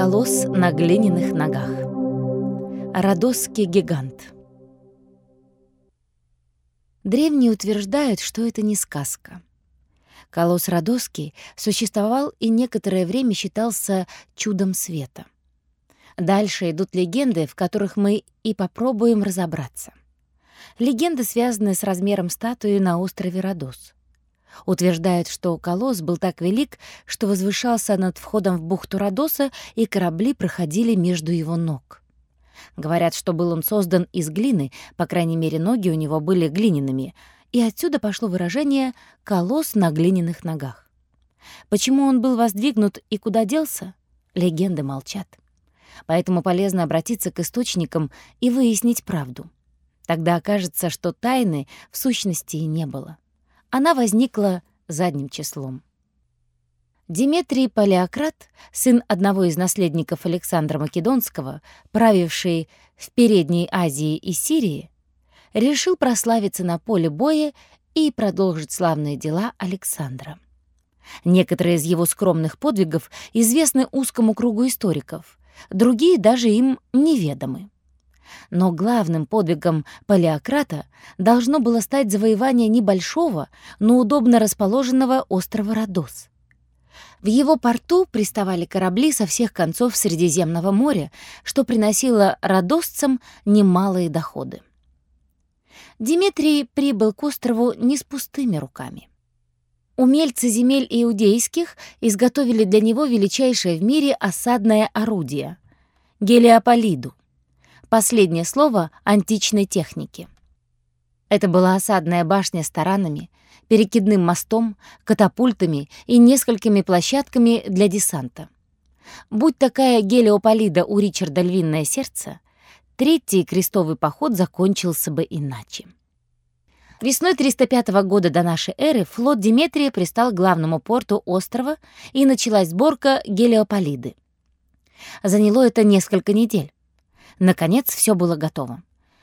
Колосс на глиняных ногах. Родосский гигант. Древние утверждают, что это не сказка. Колосс Родосский существовал и некоторое время считался чудом света. Дальше идут легенды, в которых мы и попробуем разобраться. Легенды связаны с размером статуи на острове Родос. Утверждают, что колосс был так велик, что возвышался над входом в бухту Родоса, и корабли проходили между его ног. Говорят, что был он создан из глины, по крайней мере, ноги у него были глиняными, и отсюда пошло выражение «колосс на глиняных ногах». Почему он был воздвигнут и куда делся? Легенды молчат. Поэтому полезно обратиться к источникам и выяснить правду. Тогда окажется, что тайны в сущности и не было она возникла задним числом. Диметрий Палеократ, сын одного из наследников Александра Македонского, правивший в Передней Азии и Сирии, решил прославиться на поле боя и продолжить славные дела Александра. Некоторые из его скромных подвигов известны узкому кругу историков, другие даже им неведомы. Но главным подвигом Палеократа должно было стать завоевание небольшого, но удобно расположенного острова Родос. В его порту приставали корабли со всех концов Средиземного моря, что приносило родосцам немалые доходы. Димитрий прибыл к острову не с пустыми руками. Умельцы земель иудейских изготовили для него величайшее в мире осадное орудие — гелиополиду. Последнее слово античной техники. Это была осадная башня с таранами, перекидным мостом, катапультами и несколькими площадками для десанта. Будь такая гелиополида у Ричарда львиное сердце, третий крестовый поход закончился бы иначе. Весной 305 года до нашей эры флот Диметрия пристал к главному порту острова, и началась сборка гелиополиды. Заняло это несколько недель. Наконец все было готово.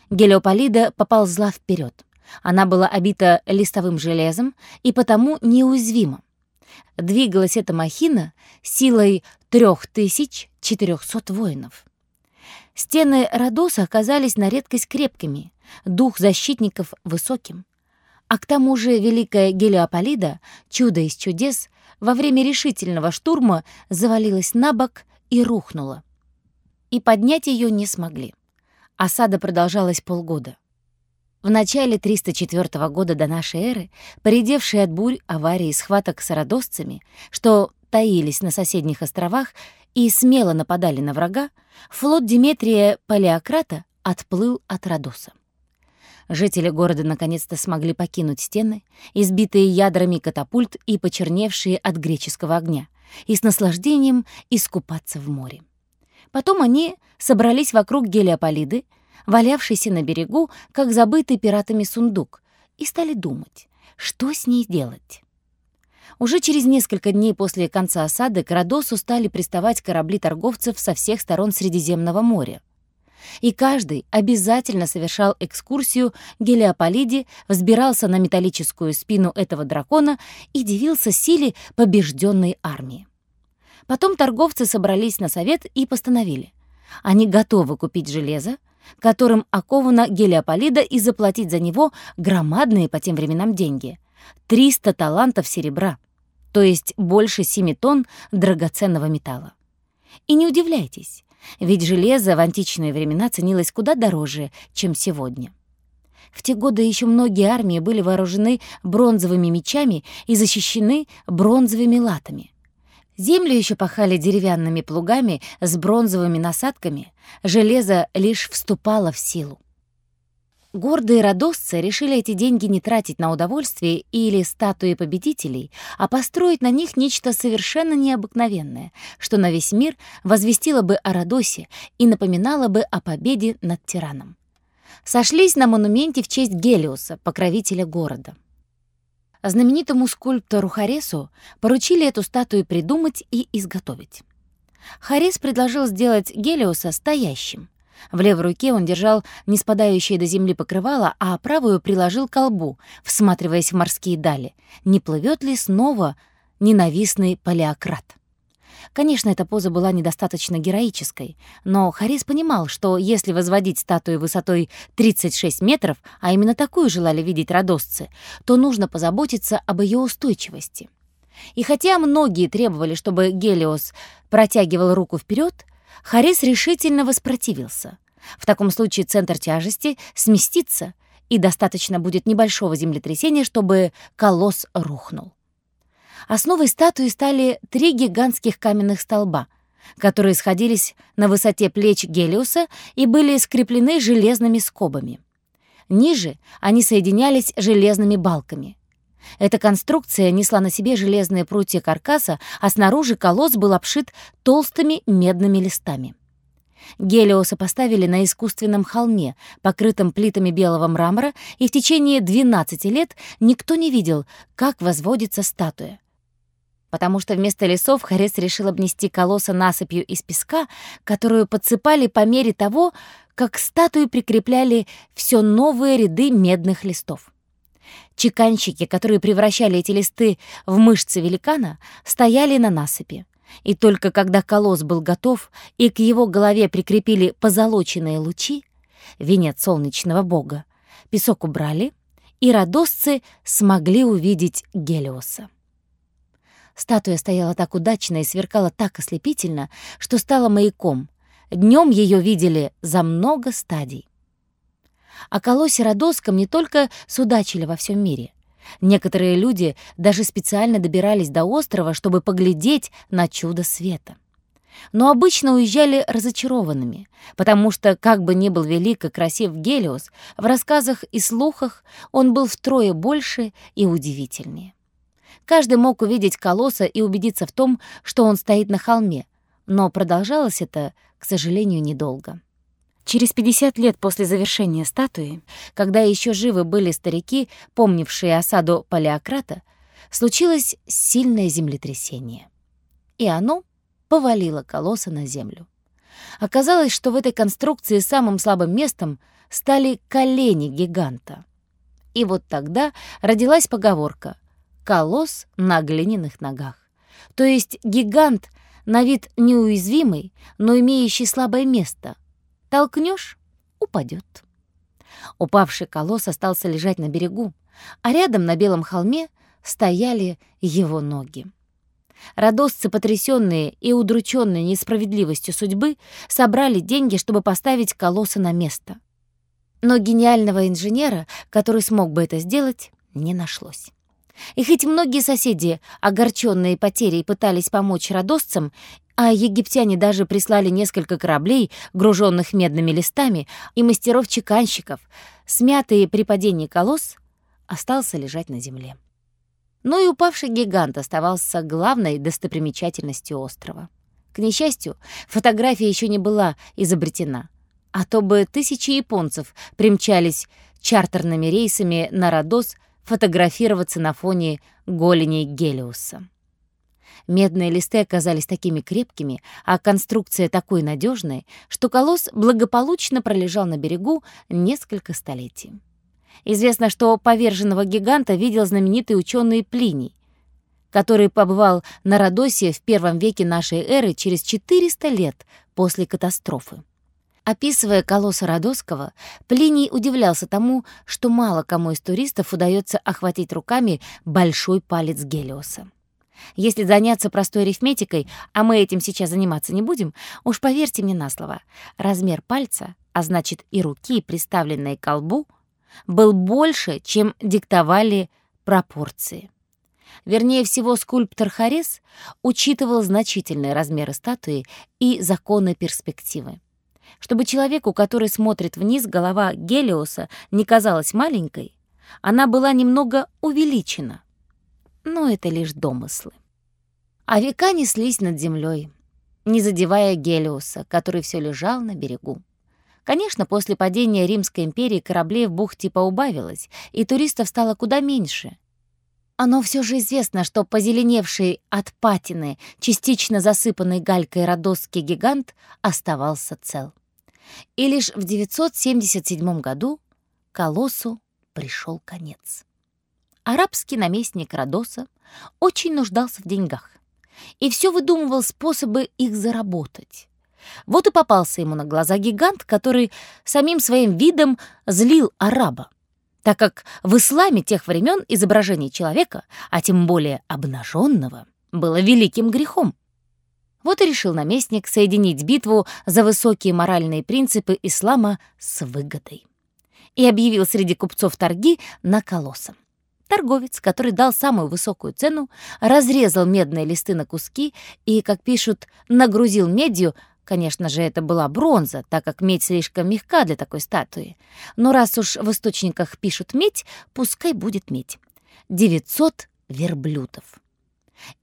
Гелиополида поползла вперед. Она была обита листовым железом и потому неуязвима. Двигалась эта махина силой 3400 воинов. Стены Родоса оказались на редкость крепкими, дух защитников высоким. А к тому же великая Гелиополида, чудо из чудес, во время решительного штурма завалилась на бок и рухнула и поднять ее не смогли. Осада продолжалась полгода. В начале 304 года до нашей эры, поредевшие от бурь, аварий и схваток с родосцами, что таились на соседних островах и смело нападали на врага, флот Диметрия Палеократа отплыл от Родоса. Жители города наконец-то смогли покинуть стены, избитые ядрами катапульт и почерневшие от греческого огня, и с наслаждением искупаться в море. Потом они собрались вокруг Гелиополиды, валявшейся на берегу, как забытый пиратами сундук, и стали думать, что с ней делать. Уже через несколько дней после конца осады к Родосу стали приставать корабли торговцев со всех сторон Средиземного моря. И каждый обязательно совершал экскурсию Гелиополиде, взбирался на металлическую спину этого дракона и дивился силе побежденной армии. Потом торговцы собрались на совет и постановили. Они готовы купить железо, которым окована гелиополида, и заплатить за него громадные по тем временам деньги — 300 талантов серебра, то есть больше 7 тонн драгоценного металла. И не удивляйтесь, ведь железо в античные времена ценилось куда дороже, чем сегодня. В те годы еще многие армии были вооружены бронзовыми мечами и защищены бронзовыми латами — Землю еще пахали деревянными плугами с бронзовыми насадками, железо лишь вступало в силу. Гордые родосцы решили эти деньги не тратить на удовольствие или статуи победителей, а построить на них нечто совершенно необыкновенное, что на весь мир возвестило бы о Родосе и напоминало бы о победе над тираном. Сошлись на монументе в честь Гелиоса, покровителя города. Знаменитому скульптору Харесу поручили эту статую придумать и изготовить. Харес предложил сделать Гелиоса стоящим. В левой руке он держал не спадающее до земли покрывало, а правую приложил к колбу, всматриваясь в морские дали. Не плывет ли снова ненавистный палеократ? Конечно, эта поза была недостаточно героической, но Харис понимал, что если возводить статую высотой 36 метров, а именно такую желали видеть родосцы, то нужно позаботиться об ее устойчивости. И хотя многие требовали, чтобы Гелиос протягивал руку вперед, Харис решительно воспротивился. В таком случае центр тяжести сместится, и достаточно будет небольшого землетрясения, чтобы колосс рухнул. Основой статуи стали три гигантских каменных столба, которые сходились на высоте плеч Гелиуса и были скреплены железными скобами. Ниже они соединялись железными балками. Эта конструкция несла на себе железные прутья каркаса, а снаружи колосс был обшит толстыми медными листами. Гелиоса поставили на искусственном холме, покрытом плитами белого мрамора, и в течение 12 лет никто не видел, как возводится статуя потому что вместо лесов Харес решил обнести колосса насыпью из песка, которую подсыпали по мере того, как к статуи прикрепляли все новые ряды медных листов. Чеканщики, которые превращали эти листы в мышцы великана, стояли на насыпи. И только когда колосс был готов и к его голове прикрепили позолоченные лучи, венец солнечного бога, песок убрали, и радостцы смогли увидеть Гелиоса. Статуя стояла так удачно и сверкала так ослепительно, что стала маяком. Днем ее видели за много стадий. О колосе Родоском не только судачили во всем мире. Некоторые люди даже специально добирались до острова, чтобы поглядеть на чудо света. Но обычно уезжали разочарованными, потому что, как бы ни был велик и красив Гелиос, в рассказах и слухах он был втрое больше и удивительнее. Каждый мог увидеть колосса и убедиться в том, что он стоит на холме, но продолжалось это, к сожалению, недолго. Через 50 лет после завершения статуи, когда еще живы были старики, помнившие осаду Палеократа, случилось сильное землетрясение. И оно повалило колосса на землю. Оказалось, что в этой конструкции самым слабым местом стали колени гиганта. И вот тогда родилась поговорка колосс на глиняных ногах. То есть гигант на вид неуязвимый, но имеющий слабое место. Толкнешь — упадет. Упавший колосс остался лежать на берегу, а рядом на белом холме стояли его ноги. Радостцы, потрясенные и удрученные несправедливостью судьбы, собрали деньги, чтобы поставить колосса на место. Но гениального инженера, который смог бы это сделать, не нашлось. И хоть многие соседи, огорченные потерей, пытались помочь радостцам, а египтяне даже прислали несколько кораблей, груженных медными листами, и мастеров-чеканщиков, смятые при падении колосс, остался лежать на земле. Но и упавший гигант оставался главной достопримечательностью острова. К несчастью, фотография еще не была изобретена, а то бы тысячи японцев примчались чартерными рейсами на Родос фотографироваться на фоне голени Гелиуса. Медные листы оказались такими крепкими, а конструкция такой надежной, что колосс благополучно пролежал на берегу несколько столетий. Известно, что поверженного гиганта видел знаменитый ученый Плиний, который побывал на Родосе в первом веке нашей эры через 400 лет после катастрофы. Описывая колосса Родосского, Плиний удивлялся тому, что мало кому из туристов удается охватить руками большой палец Гелиоса. Если заняться простой арифметикой, а мы этим сейчас заниматься не будем, уж поверьте мне на слово, размер пальца, а значит и руки, приставленные к колбу, был больше, чем диктовали пропорции. Вернее всего, скульптор Харес учитывал значительные размеры статуи и законы перспективы. Чтобы человеку, который смотрит вниз, голова Гелиоса не казалась маленькой, она была немного увеличена. Но это лишь домыслы. А века неслись над землей, не задевая Гелиоса, который все лежал на берегу. Конечно, после падения Римской империи кораблей в бухте поубавилось, и туристов стало куда меньше. Но все же известно, что позеленевший от патины, частично засыпанный галькой родосский гигант оставался цел. И лишь в 977 году колоссу пришел конец. Арабский наместник Родоса очень нуждался в деньгах. и все выдумывал способы их заработать. Вот и попался ему на глаза гигант, который самим своим видом злил араба, так как в исламе тех времен изображение человека, а тем более обнаженного, было великим грехом. Вот и решил наместник соединить битву за высокие моральные принципы ислама с выгодой. И объявил среди купцов торги на колосса. Торговец, который дал самую высокую цену, разрезал медные листы на куски и, как пишут, нагрузил медью, конечно же, это была бронза, так как медь слишком мягка для такой статуи. Но раз уж в источниках пишут медь, пускай будет медь. 900 верблюдов.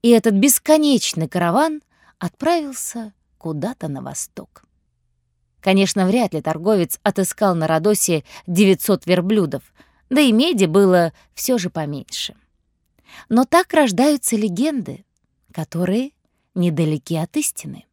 И этот бесконечный караван отправился куда-то на восток. Конечно, вряд ли торговец отыскал на Родосе 900 верблюдов — да и меди было все же поменьше. Но так рождаются легенды, которые недалеки от истины.